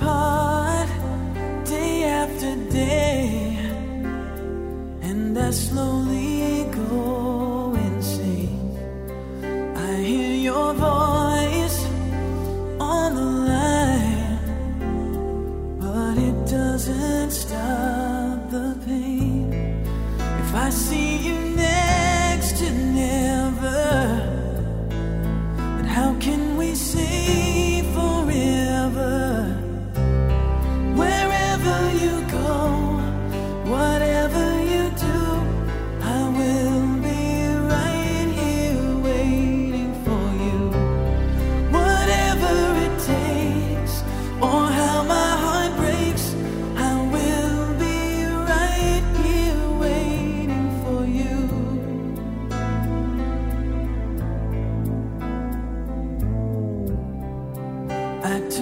heart day after day, and I slowly go insane. I hear your voice on the line, but it doesn't stop the pain. If I see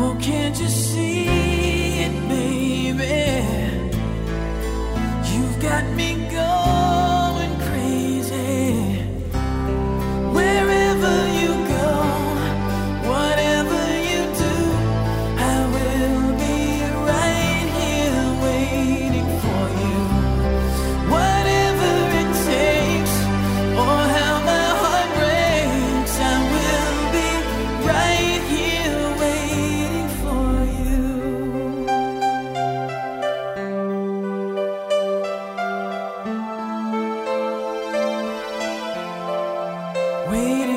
Oh, can't you see it, baby? You've got me Waiting